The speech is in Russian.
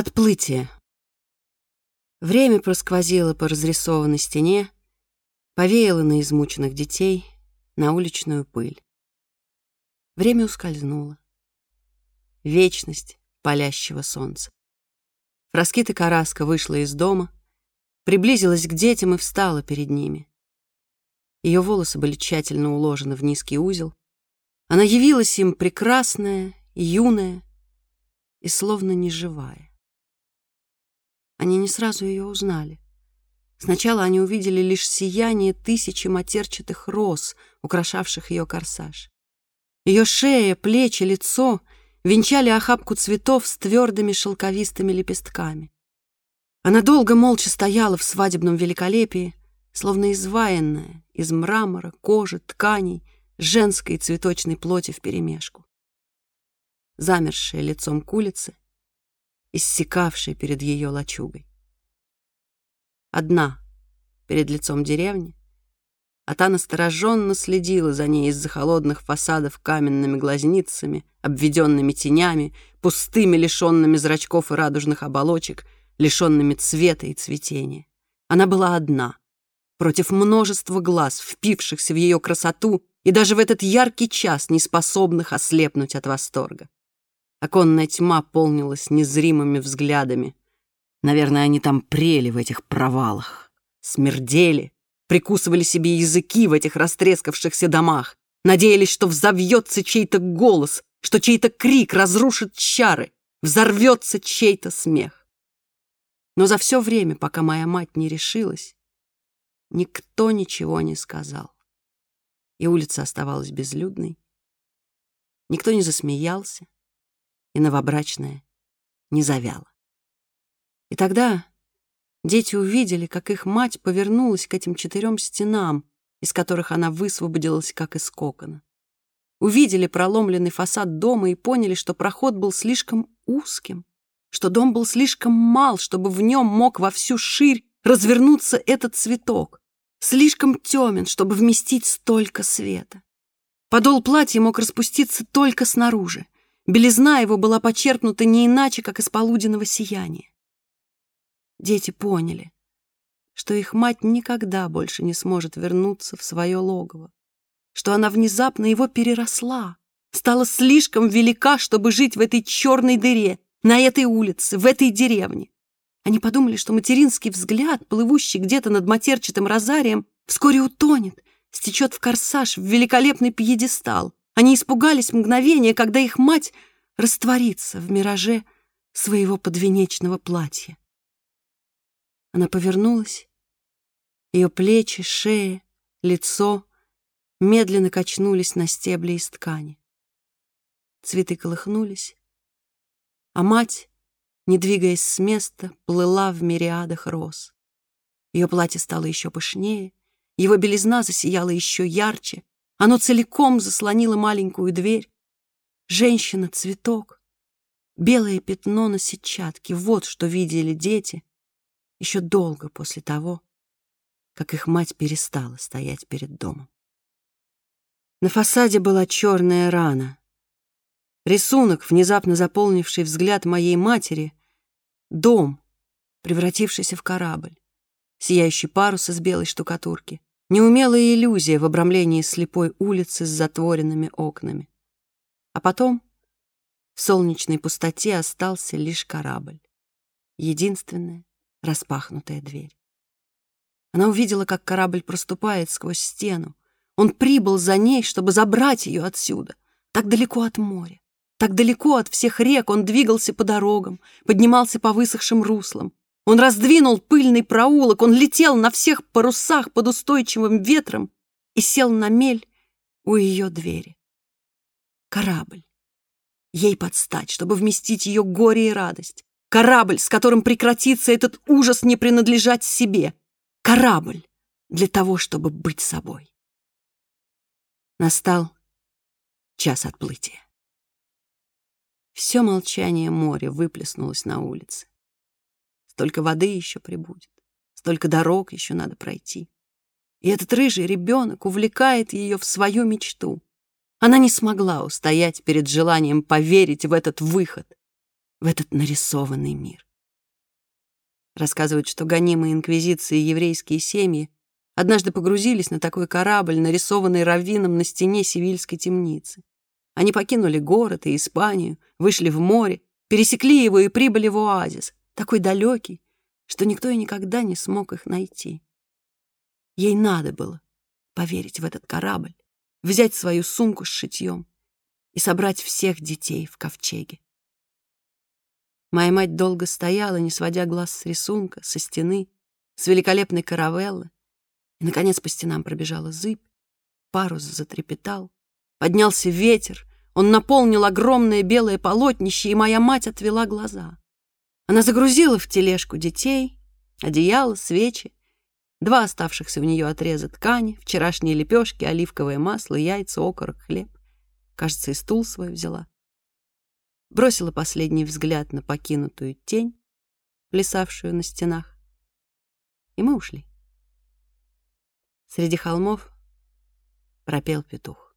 Отплытие. Время просквозило по разрисованной стене, повеяло на измученных детей, на уличную пыль. Время ускользнуло. Вечность палящего солнца. Фраскита Караска вышла из дома, приблизилась к детям и встала перед ними. Ее волосы были тщательно уложены в низкий узел. Она явилась им прекрасная, юная и словно неживая. Они не сразу ее узнали. Сначала они увидели лишь сияние тысячи матерчатых роз, украшавших ее корсаж. Ее шея, плечи, лицо венчали охапку цветов с твердыми шелковистыми лепестками. Она долго молча стояла в свадебном великолепии, словно изваянная из мрамора, кожи, тканей, женской и цветочной плоти вперемешку. Замершая лицом к улице, иссекавшей перед ее лачугой. Одна перед лицом деревни, а та настороженно следила за ней из-за холодных фасадов каменными глазницами, обведенными тенями, пустыми, лишенными зрачков и радужных оболочек, лишенными цвета и цветения. Она была одна, против множества глаз, впившихся в ее красоту и даже в этот яркий час не способных ослепнуть от восторга. Оконная тьма полнилась незримыми взглядами. Наверное, они там прели в этих провалах, смердели, прикусывали себе языки в этих растрескавшихся домах, надеялись, что взовьется чей-то голос, что чей-то крик разрушит чары, взорвется чей-то смех. Но за все время, пока моя мать не решилась, никто ничего не сказал. И улица оставалась безлюдной. Никто не засмеялся, и новобрачная не завяла. И тогда дети увидели, как их мать повернулась к этим четырем стенам, из которых она высвободилась, как из кокона. Увидели проломленный фасад дома и поняли, что проход был слишком узким, что дом был слишком мал, чтобы в нем мог во всю ширь развернуться этот цветок, слишком темен, чтобы вместить столько света. Подол платья мог распуститься только снаружи, Белизна его была почерпнута не иначе, как из полуденного сияния. Дети поняли, что их мать никогда больше не сможет вернуться в свое логово, что она внезапно его переросла, стала слишком велика, чтобы жить в этой черной дыре, на этой улице, в этой деревне. Они подумали, что материнский взгляд, плывущий где-то над матерчатым розарием, вскоре утонет, стечет в корсаж, в великолепный пьедестал, они испугались мгновения, когда их мать растворится в мираже своего подвенечного платья. Она повернулась, ее плечи, шея, лицо медленно качнулись на стебле из ткани. Цветы колыхнулись, а мать, не двигаясь с места, плыла в мириадах роз. Ее платье стало еще пышнее, его белизна засияла еще ярче, оно целиком заслонило маленькую дверь. Женщина-цветок. Белое пятно на сетчатке. Вот что видели дети еще долго после того, как их мать перестала стоять перед домом. На фасаде была черная рана. Рисунок, внезапно заполнивший взгляд моей матери, дом, превратившийся в корабль, сияющий парус из белой штукатурки, Неумелая иллюзия в обрамлении слепой улицы с затворенными окнами. А потом в солнечной пустоте остался лишь корабль. Единственная распахнутая дверь. Она увидела, как корабль проступает сквозь стену. Он прибыл за ней, чтобы забрать ее отсюда, так далеко от моря. Так далеко от всех рек он двигался по дорогам, поднимался по высохшим руслам, он раздвинул пыльный проулок, он летел на всех парусах под устойчивым ветром и сел на мель у ее двери. Корабль. Ей подстать, чтобы вместить ее горе и радость. Корабль, с которым прекратится этот ужас не принадлежать себе. Корабль для того, чтобы быть собой. Настал час отплытия. Все молчание моря выплеснулось на улице. Столько воды еще прибудет, столько дорог еще надо пройти. И этот рыжий ребенок увлекает ее в свою мечту. Она не смогла устоять перед желанием поверить в этот выход, в этот нарисованный мир. Рассказывают, что гонимые инквизицией еврейские семьи однажды погрузились на такой корабль, нарисованный раввином на стене Севильской темницы. Они покинули город и Испанию, вышли в море, пересекли его и прибыли в оазис, такой далекий, что никто и никогда не смог их найти. Ей надо было поверить в этот корабль, взять свою сумку с шитьем и собрать всех детей в ковчеге. Моя мать долго стояла, не сводя глаз с рисунка, со стены, с великолепной каравеллы, и, наконец, по стенам пробежала зыбь, парус затрепетал, поднялся ветер, он наполнил огромное белое полотнище, и моя мать отвела глаза. Она загрузила в тележку детей, одеяло, свечи, два оставшихся в нее отреза ткани, вчерашние лепешки, оливковое масло, яйца, окорок, хлеб. Кажется, и стул свой взяла. Бросила последний взгляд на покинутую тень, плясавшую на стенах, и мы ушли. Среди холмов пропел петух.